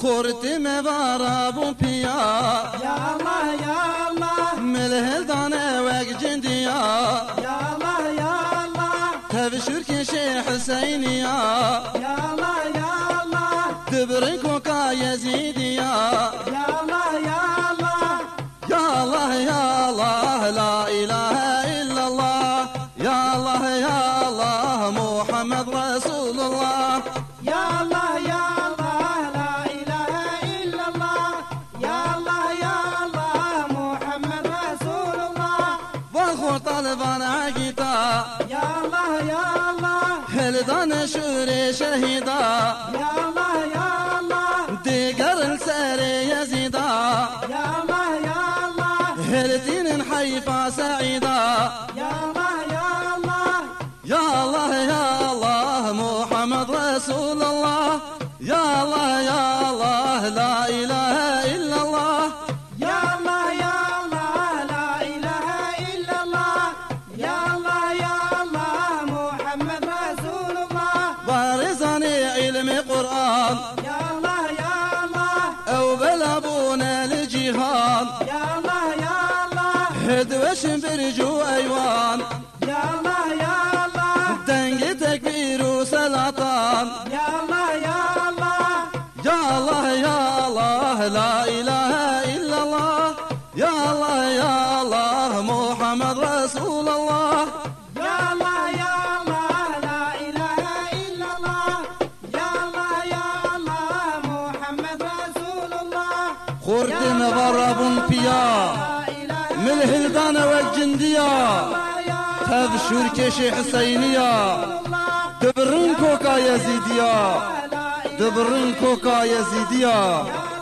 خورتي مبارا بو بيا يا الله يا الله ملهل دانا وق جنديا يا الله يا الله تبشر كشي حسينيا يا الله يا الله دبرك وكا يزيديا يا الله يا الله يا الله يا الله لا إله إلا الله. يا الله يا الله محمد رسول الله. واخو طالبان عقيتا يا الله يا الله. هلدان شوري شهيدا يا الله يا الله. ديقر الساري يزيدا يا الله يا الله. هلدين حيفا سعيدا يا الله يا الله. يا الله يا الله محمد رسول الله. يا الله يا الله لجهان يا الله يا الله هدوش برجو أيوان. يا الله يا الله دنق تكبير وسلطان يا الله يا الله يا الله يا الله لا إله إلا الله. يا الله يا خورت مبرب بيا لا إله من الهلدان والجندية إلا يا تبشر كشي حسينية الله دبرن كوكا يزيدية لا إله دبرن كوكا يزيدية إلا